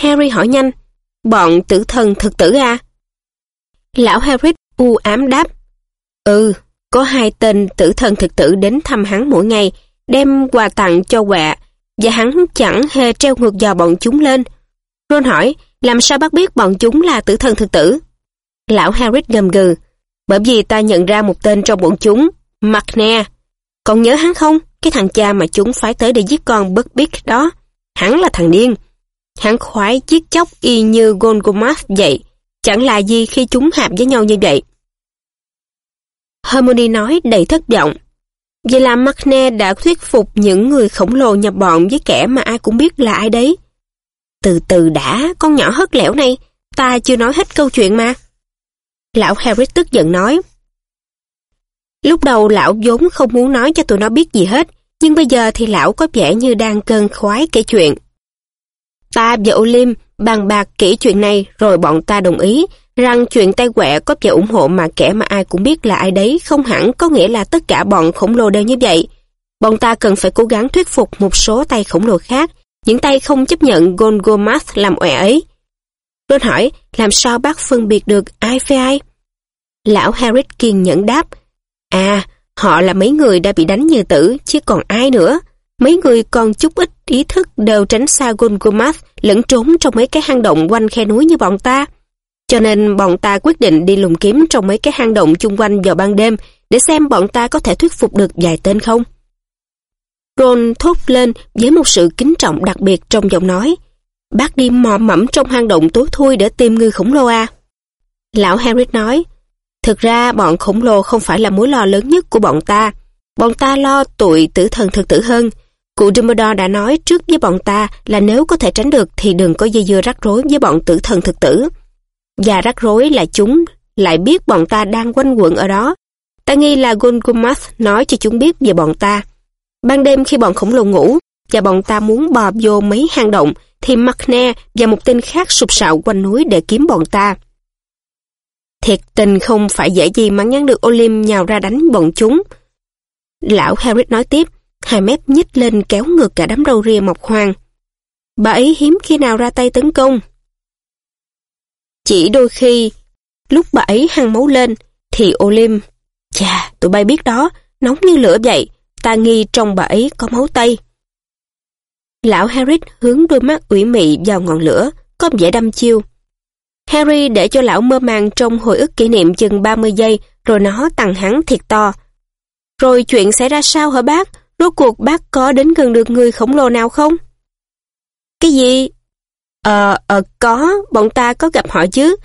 Harry hỏi nhanh, bọn tử thần thực tử à? Lão Harry u ám đáp, ừ, có hai tên tử thần thực tử đến thăm hắn mỗi ngày, đem quà tặng cho quạ, và hắn chẳng hề treo ngược dò bọn chúng lên. Ron hỏi, làm sao bác biết bọn chúng là tử thần thực tử? Lão Harry gầm gừ, bởi vì ta nhận ra một tên trong bọn chúng, McNair. Còn nhớ hắn không? Cái thằng cha mà chúng phái tới để giết con bất biết đó. Hắn là thằng điên. Hắn khoái giết chóc y như Golgomath vậy. Chẳng là gì khi chúng hạp với nhau như vậy. Hermione nói đầy thất vọng. Vậy là McNair đã thuyết phục những người khổng lồ nhập bọn với kẻ mà ai cũng biết là ai đấy. Từ từ đã, con nhỏ hất lẻo này, ta chưa nói hết câu chuyện mà. Lão Harris tức giận nói. Lúc đầu lão vốn không muốn nói cho tụi nó biết gì hết, nhưng bây giờ thì lão có vẻ như đang cơn khoái kể chuyện. Ta và Olim bàn bạc kỹ chuyện này rồi bọn ta đồng ý rằng chuyện tay quẹ có vẻ ủng hộ mà kẻ mà ai cũng biết là ai đấy không hẳn có nghĩa là tất cả bọn khổng lồ đều như vậy. Bọn ta cần phải cố gắng thuyết phục một số tay khổng lồ khác, những tay không chấp nhận Golgomath làm ẻ ấy. Ron hỏi, làm sao bác phân biệt được ai với ai? Lão Harry kiên nhẫn đáp, À, họ là mấy người đã bị đánh như tử, chứ còn ai nữa. Mấy người còn chút ít ý thức đều tránh xa Golgomath lẫn trốn trong mấy cái hang động quanh khe núi như bọn ta. Cho nên bọn ta quyết định đi lùng kiếm trong mấy cái hang động chung quanh vào ban đêm để xem bọn ta có thể thuyết phục được vài tên không. Ron thốt lên với một sự kính trọng đặc biệt trong giọng nói. Bác đi mò mẫm trong hang động tối thui để tìm người khổng lồ à? Lão Harry nói, Thực ra bọn khổng lồ không phải là mối lo lớn nhất của bọn ta. Bọn ta lo tụi tử thần thực tử hơn. Cụ Dumbledore đã nói trước với bọn ta là nếu có thể tránh được thì đừng có dây dưa rắc rối với bọn tử thần thực tử. Và rắc rối là chúng lại biết bọn ta đang quanh quẩn ở đó. Ta nghi là Golgomath nói cho chúng biết về bọn ta. Ban đêm khi bọn khổng lồ ngủ và bọn ta muốn bò vô mấy hang động thì McNair và một tên khác sụp sạo quanh núi để kiếm bọn ta. Thiệt tình không phải dễ gì mà ngăn được Olim nhào ra đánh bọn chúng. Lão Harris nói tiếp, hai mép nhích lên kéo ngược cả đám râu ria mọc hoang. Bà ấy hiếm khi nào ra tay tấn công. Chỉ đôi khi, lúc bà ấy hăng máu lên, thì Olim, chà, tụi bay biết đó, nóng như lửa vậy, ta nghi trong bà ấy có máu tây. Lão Harry hướng đôi mắt ủy mị vào ngọn lửa, có vẻ đăm chiêu. Harry để cho lão mơ màng trong hồi ức kỷ niệm chừng 30 giây, rồi nó tặng hắn thiệt to. Rồi chuyện xảy ra sao hả bác? Rốt cuộc bác có đến gần được người khổng lồ nào không? Cái gì? Ờ, ờ, có, bọn ta có gặp họ chứ.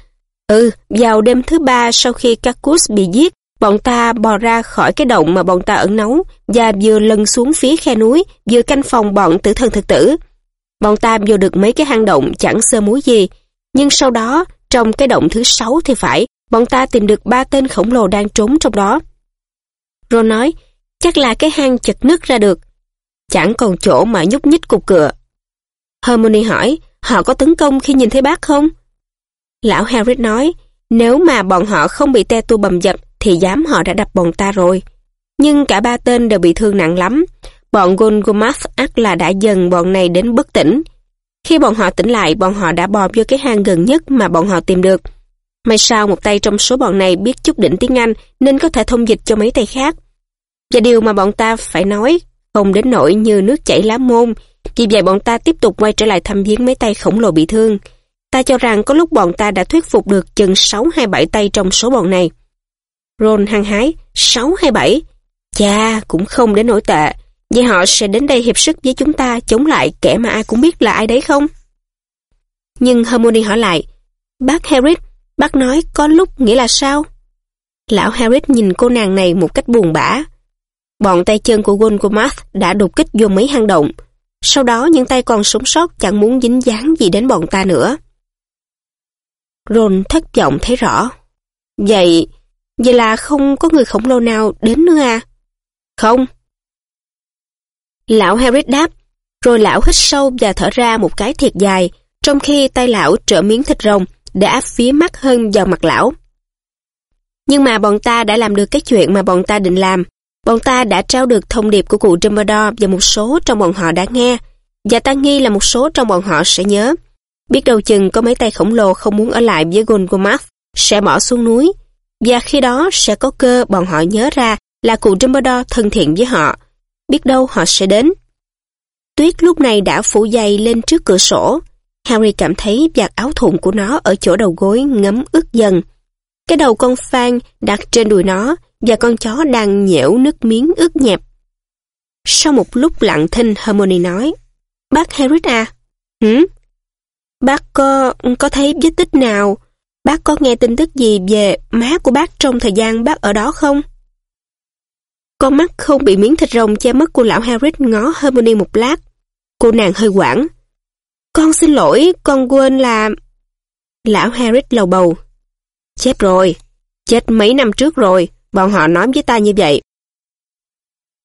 Ừ, vào đêm thứ ba sau khi Cacus bị giết, bọn ta bò ra khỏi cái động mà bọn ta ẩn nấu và vừa lần xuống phía khe núi, vừa canh phòng bọn tử thần thực tử. Bọn ta vô được mấy cái hang động chẳng sơ muối gì, nhưng sau đó, trong cái động thứ sáu thì phải, bọn ta tìm được ba tên khổng lồ đang trốn trong đó. Ron nói, chắc là cái hang chật nứt ra được. Chẳng còn chỗ mà nhúc nhích cục cửa. Hermione hỏi, họ có tấn công khi nhìn thấy bác không? Lão Harry nói, nếu mà bọn họ không bị te tu bầm dập thì dám họ đã đập bọn ta rồi. Nhưng cả ba tên đều bị thương nặng lắm. Bọn Golgomath ác là đã dần bọn này đến bất tỉnh. Khi bọn họ tỉnh lại, bọn họ đã bò vô cái hang gần nhất mà bọn họ tìm được. May sao một tay trong số bọn này biết chút đỉnh tiếng Anh nên có thể thông dịch cho mấy tay khác. Và điều mà bọn ta phải nói không đến nỗi như nước chảy lá môn. Vì vậy bọn ta tiếp tục quay trở lại thăm viếng mấy tay khổng lồ bị thương. Ta cho rằng có lúc bọn ta đã thuyết phục được chừng 6 hay 7 tay trong số bọn này. Ron hăng hái, 6 hay 7? Chà, cũng không đến nỗi tệ. Vậy họ sẽ đến đây hiệp sức với chúng ta chống lại kẻ mà ai cũng biết là ai đấy không? Nhưng Hermione hỏi lại, Bác Harris, bác nói có lúc nghĩa là sao? Lão Harris nhìn cô nàng này một cách buồn bã. Bọn tay chân của Golgomath đã đột kích vô mấy hang động. Sau đó những tay còn sống sót chẳng muốn dính dáng gì đến bọn ta nữa. Ron thất vọng thấy rõ. Vậy, vậy là không có người khổng lồ nào đến nữa à? Không. Lão Harris đáp, rồi lão hít sâu và thở ra một cái thiệt dài, trong khi tay lão trở miếng thịt rồng để áp phía mắt hơn vào mặt lão. Nhưng mà bọn ta đã làm được cái chuyện mà bọn ta định làm. Bọn ta đã trao được thông điệp của cụ Dumbledore và một số trong bọn họ đã nghe, và ta nghi là một số trong bọn họ sẽ nhớ. Biết đâu chừng có mấy tay khổng lồ không muốn ở lại với Golgomath sẽ bỏ xuống núi, và khi đó sẽ có cơ bọn họ nhớ ra là cụ Dumbledore thân thiện với họ. Biết đâu họ sẽ đến. Tuyết lúc này đã phủ dày lên trước cửa sổ. Harry cảm thấy vạt áo thụng của nó ở chỗ đầu gối ngấm ướt dần. Cái đầu con Phan đặt trên đùi nó và con chó đang nhễu nước miếng ướt nhẹp. Sau một lúc lặng thinh, Hermione nói, Bác Harry à? Hử? Bác có có thấy vết tích nào? Bác có nghe tin tức gì về má của bác trong thời gian bác ở đó không? Con mắt không bị miếng thịt rồng che mất của lão Harris ngó Hermione một lát. Cô nàng hơi quảng. Con xin lỗi, con quên là... Lão Harris lầu bầu. Chết rồi, chết mấy năm trước rồi, bọn họ nói với ta như vậy.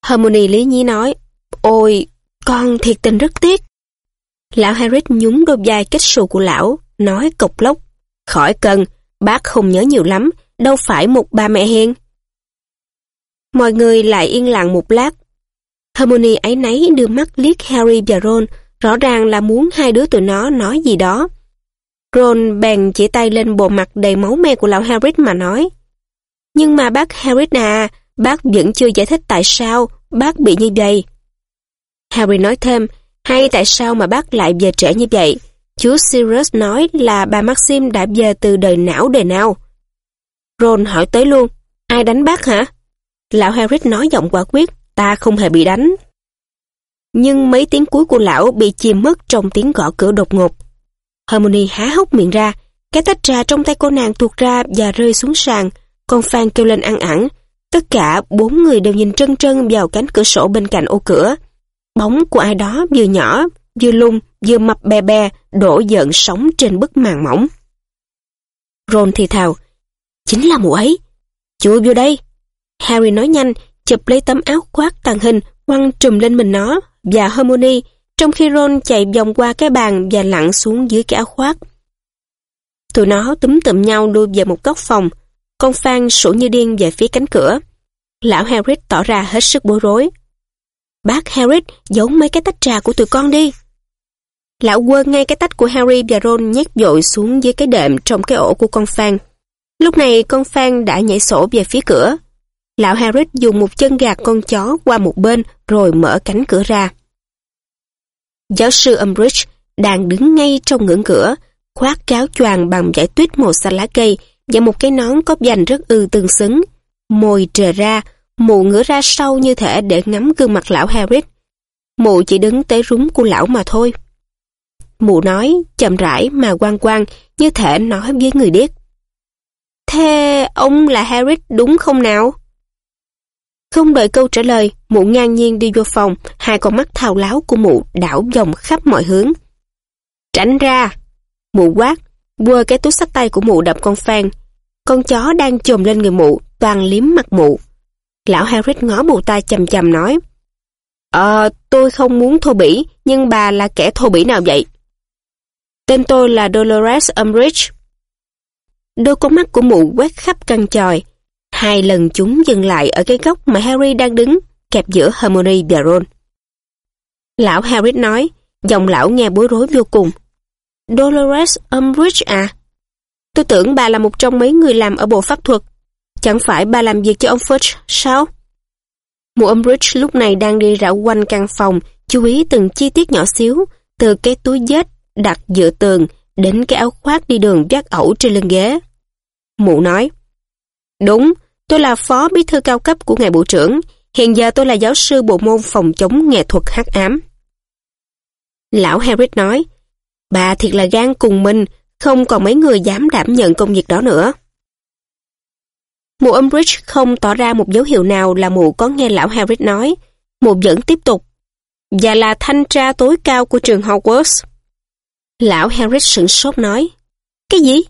Hermione lý nhí nói, Ôi, con thiệt tình rất tiếc. Lão Harris nhúng đôi vai kết xù của lão, nói cộc lốc. Khỏi cần, bác không nhớ nhiều lắm, đâu phải một ba mẹ hiền. Mọi người lại yên lặng một lát. Hermione ấy nấy đưa mắt liếc Harry và Ron, rõ ràng là muốn hai đứa tụi nó nói gì đó. Ron bèn chỉ tay lên bộ mặt đầy máu me của lão Harry mà nói. Nhưng mà bác Harry à, bác vẫn chưa giải thích tại sao bác bị như vậy. Harry nói thêm, hay tại sao mà bác lại về trễ như vậy? Chú Sirius nói là bà Maxim đã về từ đời não đời nào. Ron hỏi tới luôn, ai đánh bác hả? Lão Harry nói giọng quả quyết, ta không hề bị đánh. Nhưng mấy tiếng cuối của lão bị chìm mất trong tiếng gõ cửa đột ngột. Harmony há hốc miệng ra, cái tách trà trong tay cô nàng tuột ra và rơi xuống sàn. Con Phan kêu lên ăn ẳng. Tất cả bốn người đều nhìn trân trân vào cánh cửa sổ bên cạnh ô cửa. Bóng của ai đó vừa nhỏ, vừa lung, vừa mập bè bè, đổ giận sóng trên bức màn mỏng. Ron thì thào, chính là mụ ấy. Chui vô đây. Harry nói nhanh, chụp lấy tấm áo khoác tàng hình, quăng trùm lên mình nó và Hermione, trong khi Ron chạy vòng qua cái bàn và lặn xuống dưới cái áo khoác. Tụi nó túm tụm nhau đuôi về một góc phòng, con Phan sủa như điên về phía cánh cửa. Lão Harry tỏ ra hết sức bối rối. Bác Harry, giấu mấy cái tách trà của tụi con đi. Lão quơ ngay cái tách của Harry và Ron nhét dội xuống dưới cái đệm trong cái ổ của con Phan. Lúc này con Phan đã nhảy sổ về phía cửa. Lão Harry dùng một chân gạt con chó qua một bên rồi mở cánh cửa ra. Giáo sư Umbridge đang đứng ngay trong ngưỡng cửa, khoác cáo choàng bằng vải tuyết màu xanh lá cây và một cái nón có dành rất ư tương xứng. Môi trề ra, mụ ngửa ra sau như thể để ngắm gương mặt lão Harry. Mụ chỉ đứng tới rúng của lão mà thôi. Mụ nói, chậm rãi mà quan quan như thể nói với người điếc. Thế ông là Harry đúng không nào? Không đợi câu trả lời, mụ ngang nhiên đi vô phòng, hai con mắt thao láo của mụ đảo vòng khắp mọi hướng. Tránh ra! Mụ quát, quơ cái túi sách tay của mụ đập con Phan. Con chó đang chồm lên người mụ, toàn liếm mặt mụ. Lão Harry ngó mụ ta chầm chầm nói, Ờ, tôi không muốn thô bỉ, nhưng bà là kẻ thô bỉ nào vậy? Tên tôi là Dolores Umbridge. Đôi con mắt của mụ quét khắp căn tròi, Hai lần chúng dừng lại ở cái góc mà Harry đang đứng, kẹp giữa Hermione và Ron. Lão Harry nói, giọng lão nghe bối rối vô cùng. Dolores Umbridge à? Tôi tưởng bà là một trong mấy người làm ở bộ pháp thuật. Chẳng phải bà làm việc cho ông Fudge, sao? Mụ Umbridge lúc này đang đi rảo quanh căn phòng, chú ý từng chi tiết nhỏ xíu, từ cái túi dết đặt dựa tường đến cái áo khoác đi đường vác ẩu trên lưng ghế. Mụ nói, Đúng, Tôi là phó bí thư cao cấp của ngài bộ trưởng, hiện giờ tôi là giáo sư bộ môn phòng chống nghệ thuật hắc ám. Lão Harris nói, bà thiệt là gan cùng mình, không còn mấy người dám đảm nhận công việc đó nữa. Mụ Umbridge không tỏ ra một dấu hiệu nào là mụ có nghe lão Harris nói. Mụ vẫn tiếp tục. Và là thanh tra tối cao của trường Hogwarts. Lão Harry sửng sốt nói. Cái gì?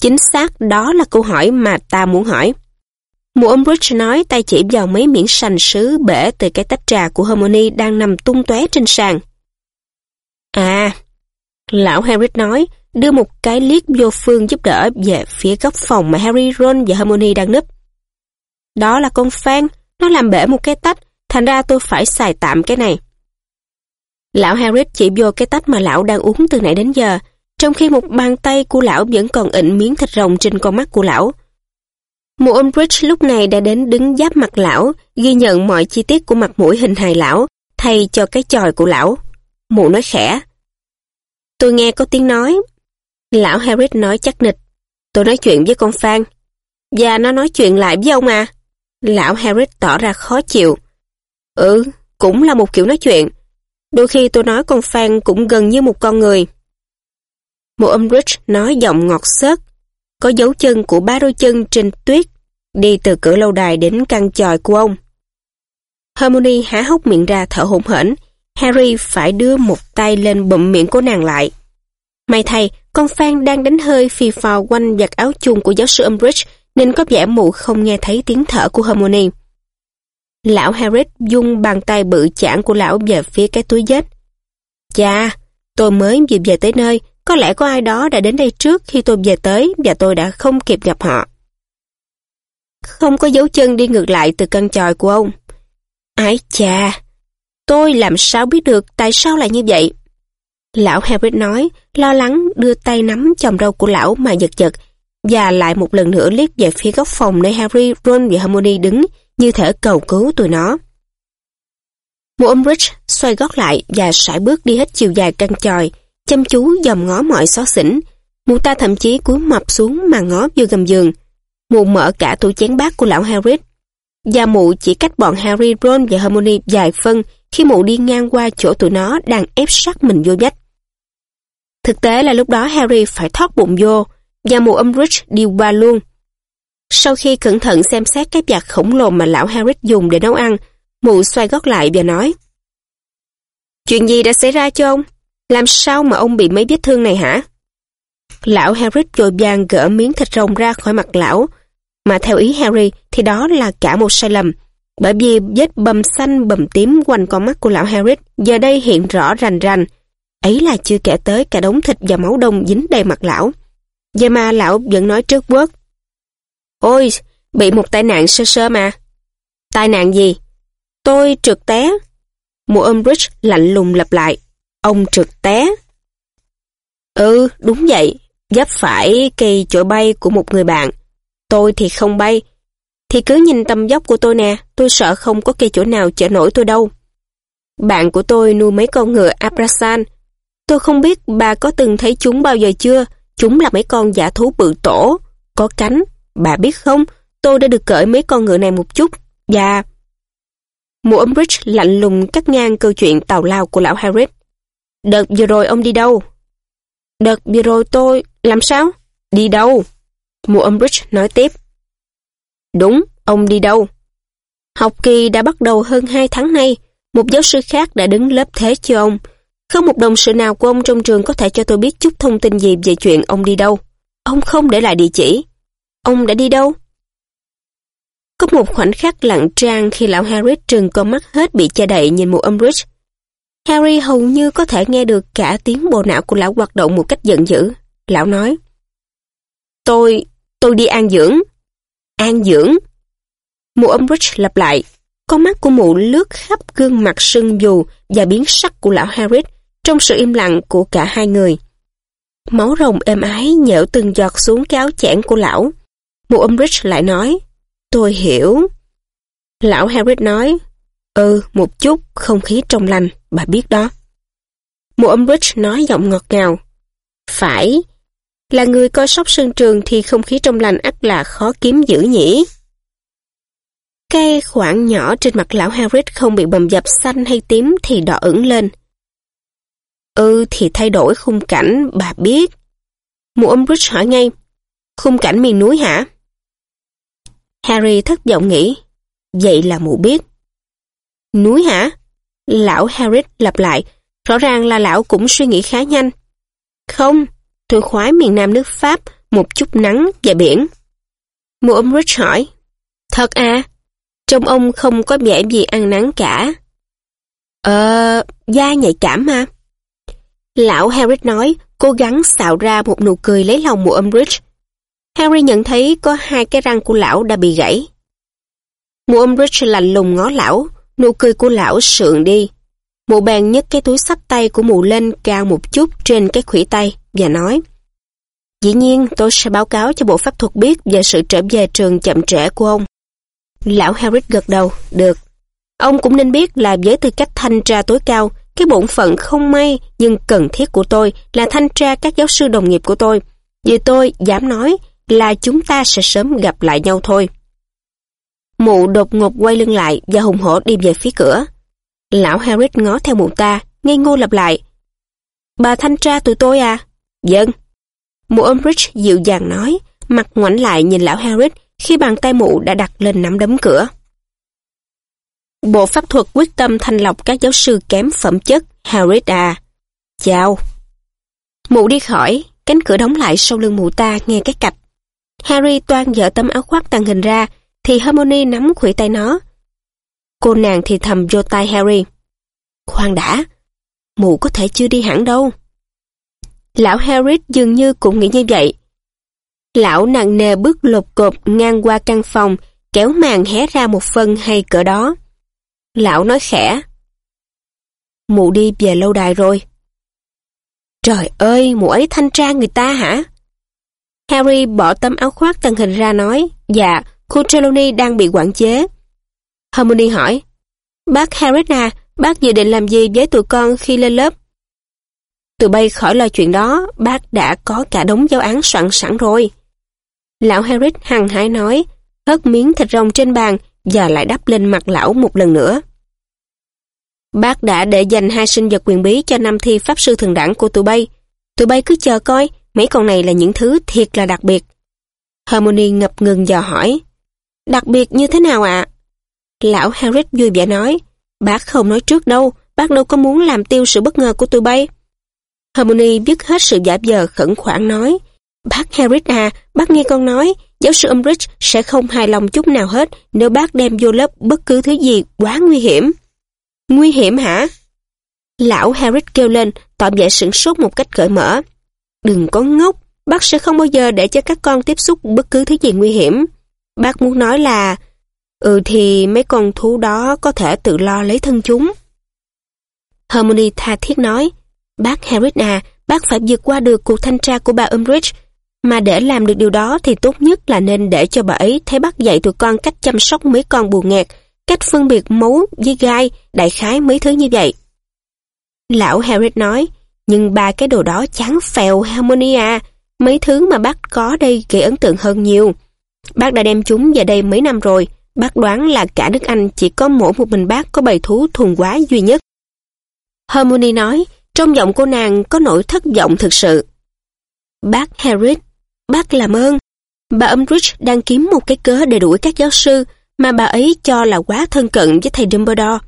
Chính xác đó là câu hỏi mà ta muốn hỏi. Mụ Umbridge nói tay chỉ vào mấy miếng sành sứ bể từ cái tách trà của harmony đang nằm tung tóe trên sàn. À, lão Harry nói, đưa một cái liếc vô phương giúp đỡ về phía góc phòng mà Harry, Ron và harmony đang núp. Đó là con Phan, nó làm bể một cái tách, thành ra tôi phải xài tạm cái này. Lão Harris chỉ vô cái tách mà lão đang uống từ nãy đến giờ, trong khi một bàn tay của lão vẫn còn ịnh miếng thịt rồng trên con mắt của lão. Mụ Umbridge lúc này đã đến đứng giáp mặt lão, ghi nhận mọi chi tiết của mặt mũi hình hài lão, thay cho cái chòi của lão. Mụ nói khẽ. Tôi nghe có tiếng nói. Lão Harris nói chắc nịch. Tôi nói chuyện với con Phan. Và nó nói chuyện lại với ông à. Lão Harris tỏ ra khó chịu. Ừ, cũng là một kiểu nói chuyện. Đôi khi tôi nói con Phan cũng gần như một con người. Mụ Umbridge nói giọng ngọt xớt. Có dấu chân của ba đôi chân trên tuyết, đi từ cửa lâu đài đến căn chòi của ông. Hermione há hốc miệng ra thở hổn hển, Harry phải đưa một tay lên bụm miệng của nàng lại. May thay, con Phan đang đánh hơi phì phò quanh giặt áo chung của giáo sư Umbridge nên có vẻ mụ không nghe thấy tiếng thở của Hermione. Lão Harry dung bàn tay bự chản của lão về phía cái túi vết. Chà, tôi mới vừa về tới nơi, có lẽ có ai đó đã đến đây trước khi tôi về tới và tôi đã không kịp gặp họ. Không có dấu chân đi ngược lại từ căn tròi của ông. Ái chà, Tôi làm sao biết được tại sao lại như vậy? Lão Harry nói, lo lắng đưa tay nắm chồng râu của lão mà giật giật, và lại một lần nữa liếc về phía góc phòng nơi Harry, Ron và Hermione đứng, như thể cầu cứu tụi nó. Mụ Umbridge xoay gót lại và sải bước đi hết chiều dài căn tròi, chăm chú dòm ngó mọi xó xỉnh. Mụ ta thậm chí cúi mập xuống mà ngó vô gầm giường. Mụ mở cả tủ chén bát của lão Harry. Và mụ chỉ cách bọn Harry, Ron và Hermione vài phân khi mụ đi ngang qua chỗ tụi nó đang ép sát mình vô vách. Thực tế là lúc đó Harry phải thoát bụng vô, và mụ Umbridge đi qua luôn. Sau khi cẩn thận xem xét cái vạt khổng lồ mà lão Harris dùng để nấu ăn, mụ xoay gót lại và nói Chuyện gì đã xảy ra cho ông? Làm sao mà ông bị mấy vết thương này hả? Lão Harris vội vàng gỡ miếng thịt rồng ra khỏi mặt lão, mà theo ý Harry thì đó là cả một sai lầm. Bởi vì vết bầm xanh bầm tím quanh con mắt của lão Harris giờ đây hiện rõ rành rành. Ấy là chưa kể tới cả đống thịt và máu đông dính đầy mặt lão. Vậy mà lão vẫn nói trước bớt. Ôi, bị một tai nạn sơ sơ mà. Tai nạn gì? Tôi trượt té. Mụ Umbridge lạnh lùng lặp lại. Ông trượt té. Ừ, đúng vậy. Giáp phải cây chổi bay của một người bạn. Tôi thì không bay, thì cứ nhìn tầm dốc của tôi nè, tôi sợ không có cây chỗ nào chở nổi tôi đâu. Bạn của tôi nuôi mấy con ngựa Abrasan. Tôi không biết bà có từng thấy chúng bao giờ chưa, chúng là mấy con giả thú bự tổ, có cánh. Bà biết không, tôi đã được cởi mấy con ngựa này một chút, và... Mụ Umbridge lạnh lùng cắt ngang câu chuyện tàu lao của lão Harry. Đợt vừa rồi ông đi đâu? Đợt vừa rồi tôi... Làm sao? Đi đâu? Mụ Umbridge nói tiếp. Đúng, ông đi đâu? Học kỳ đã bắt đầu hơn 2 tháng nay, một giáo sư khác đã đứng lớp thế cho ông. Không một đồng sự nào của ông trong trường có thể cho tôi biết chút thông tin gì về chuyện ông đi đâu. Ông không để lại địa chỉ. Ông đã đi đâu? Có một khoảnh khắc lặng trang khi lão Harry trừng con mắt hết bị che đậy nhìn mụ Umbridge. Harry hầu như có thể nghe được cả tiếng bộ não của lão hoạt động một cách giận dữ. Lão nói, Tôi, tôi đi an dưỡng. An dưỡng. Mụ Umbridge lặp lại. Con mắt của mụ lướt khắp gương mặt sưng dù và biến sắc của lão Harry trong sự im lặng của cả hai người. Máu rồng êm ái nhễu từng giọt xuống cái áo chẽn của lão. Mụ Umbridge lại nói, tôi hiểu. Lão Harry nói, ừ, một chút, không khí trong lành, bà biết đó. Mụ Umbridge nói giọng ngọt ngào, phải, là người coi sóc sân trường thì không khí trong lành ắt là khó kiếm dữ nhỉ. Cái khoảng nhỏ trên mặt lão Harris không bị bầm dập xanh hay tím thì đỏ ửng lên. Ừ thì thay đổi khung cảnh, bà biết. Mụ Umbridge hỏi ngay, khung cảnh miền núi hả? Harry thất vọng nghĩ, vậy là mụ biết. Núi hả? Lão Harry lặp lại, rõ ràng là lão cũng suy nghĩ khá nhanh. Không, tôi khoái miền Nam nước Pháp, một chút nắng và biển. Mụ ông Rich hỏi, thật à? Trông ông không có vẻ gì ăn nắng cả. Ờ, da nhạy cảm mà. Lão Harry nói, cố gắng xạo ra một nụ cười lấy lòng mụ Umbridge. Harry nhận thấy có hai cái răng của lão đã bị gãy. Mụ Umbridge lạnh lùng ngó lão, nụ cười của lão sượng đi. Mụ bèn nhấc cái túi sách tay của mụ lên cao một chút trên cái khủy tay và nói Dĩ nhiên tôi sẽ báo cáo cho bộ pháp thuật biết về sự trở về trường chậm trễ của ông. Lão Harry gật đầu, được. Ông cũng nên biết là với tư cách thanh tra tối cao, cái bổn phận không may nhưng cần thiết của tôi là thanh tra các giáo sư đồng nghiệp của tôi. Vì tôi dám nói là chúng ta sẽ sớm gặp lại nhau thôi. Mụ đột ngột quay lưng lại và hùng hổ đi về phía cửa. Lão Harris ngó theo mụ ta, ngây ngô lặp lại. Bà thanh tra tụi tôi à? Dân. Vâng. Mụ Umbridge dịu dàng nói, mặt ngoảnh lại nhìn lão Harris khi bàn tay mụ đã đặt lên nắm đấm cửa. Bộ pháp thuật quyết tâm thanh lọc các giáo sư kém phẩm chất, Harris à. Chào. Mụ đi khỏi, cánh cửa đóng lại sau lưng mụ ta nghe cái cạch. Harry toan dở tấm áo khoác tàng hình ra, thì Hermione nắm khuỷu tay nó. Cô nàng thì thầm vô tay Harry. Khoan đã, mụ có thể chưa đi hẳn đâu. Lão Harry dường như cũng nghĩ như vậy. Lão nặng nề bước lột cột ngang qua căn phòng, kéo màn hé ra một phân hay cỡ đó. Lão nói khẽ. Mụ đi về lâu đài rồi. Trời ơi, mụ ấy thanh tra người ta hả? Harry bỏ tấm áo khoác tàng hình ra nói, dạ, cô Trelawney đang bị quản chế. Hermione hỏi, bác Harry à, bác dự định làm gì với tụi con khi lên lớp? Tụi bay khỏi lo chuyện đó, bác đã có cả đống giáo án soạn sẵn rồi. Lão Harry hằng hái nói, hớt miếng thịt rồng trên bàn và lại đắp lên mặt lão một lần nữa. Bác đã để dành hai sinh vật quyền bí cho năm thi pháp sư thường đẳng của tụi bay. Tụi bay cứ chờ coi, mấy con này là những thứ thiệt là đặc biệt. Harmony ngập ngừng dò hỏi. Đặc biệt như thế nào ạ? Lão Harris vui vẻ nói. Bác không nói trước đâu, bác đâu có muốn làm tiêu sự bất ngờ của tụi bay. Harmony biết hết sự giả vờ khẩn khoản nói. Bác Harris à, bác nghe con nói, giáo sư Umbridge sẽ không hài lòng chút nào hết nếu bác đem vô lớp bất cứ thứ gì quá nguy hiểm. Nguy hiểm hả? Lão Harris kêu lên, tỏ vẻ sửng sốt một cách cởi mở. Đừng có ngốc, bác sẽ không bao giờ để cho các con tiếp xúc bất cứ thứ gì nguy hiểm. Bác muốn nói là, ừ thì mấy con thú đó có thể tự lo lấy thân chúng. Harmony tha thiết nói, bác Harris à, bác phải vượt qua được cuộc thanh tra của bà Umbridge, mà để làm được điều đó thì tốt nhất là nên để cho bà ấy thấy bác dạy tụi con cách chăm sóc mấy con buồn nghẹt, cách phân biệt máu với gai, đại khái mấy thứ như vậy. Lão Harris nói, nhưng ba cái đồ đó chán phèo Harmonia, à. mấy thứ mà bác có đây gây ấn tượng hơn nhiều. Bác đã đem chúng về đây mấy năm rồi, bác đoán là cả nước Anh chỉ có mỗi một mình bác có bầy thú thuần quá duy nhất. Harmony nói, trong giọng cô nàng có nỗi thất vọng thực sự. Bác Harris, bác làm ơn. Bà Umbridge đang kiếm một cái cớ để đuổi các giáo sư mà bà ấy cho là quá thân cận với thầy Dumbledore.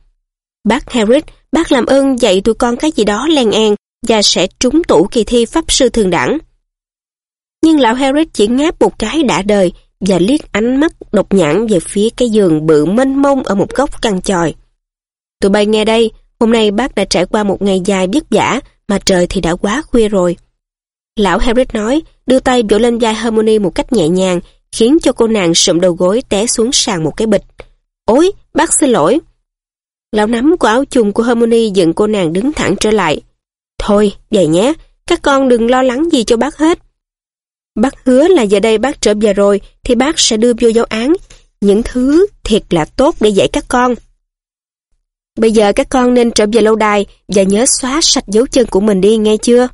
Bác Harris, bác làm ơn dạy tụi con cái gì đó len an và sẽ trúng tủ kỳ thi pháp sư thường đẳng. Nhưng lão Harris chỉ ngáp một cái đã đời và liếc ánh mắt độc nhãn về phía cái giường bự mênh mông ở một góc căn tròi. Tụi bay nghe đây, hôm nay bác đã trải qua một ngày dài vất vả mà trời thì đã quá khuya rồi. Lão Harris nói, đưa tay vỗ lên vai Harmony một cách nhẹ nhàng, khiến cho cô nàng sụm đầu gối té xuống sàn một cái bịch. Ôi, bác xin lỗi. Lão nắm của áo chùng của Harmony dựng cô nàng đứng thẳng trở lại. Thôi, vậy nhé, các con đừng lo lắng gì cho bác hết. Bác hứa là giờ đây bác trở về rồi thì bác sẽ đưa vô giáo án những thứ thiệt là tốt để dạy các con. Bây giờ các con nên trở về lâu đài và nhớ xóa sạch dấu chân của mình đi nghe chưa?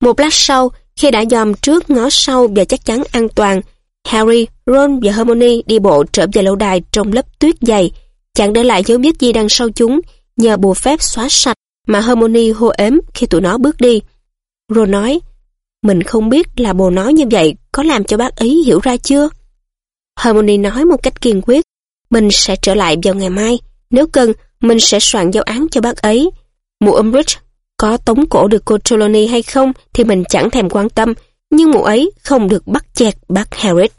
Một lát sau, khi đã dòm trước ngó sau và chắc chắn an toàn, Harry, Ron và Hermione đi bộ trở về lâu đài trong lớp tuyết dày, chẳng để lại dấu vết gì đằng sau chúng, nhờ bùa phép xóa sạch mà Hermione hô ếm khi tụi nó bước đi. Ron nói, mình không biết là bồ nói như vậy có làm cho bác ấy hiểu ra chưa? Harmony nói một cách kiên quyết. Mình sẽ trở lại vào ngày mai. Nếu cần, mình sẽ soạn giáo án cho bác ấy. Mụ Umbridge có tống cổ được cô Trelawney hay không thì mình chẳng thèm quan tâm, nhưng mụ ấy không được bắt chẹt bác Harris.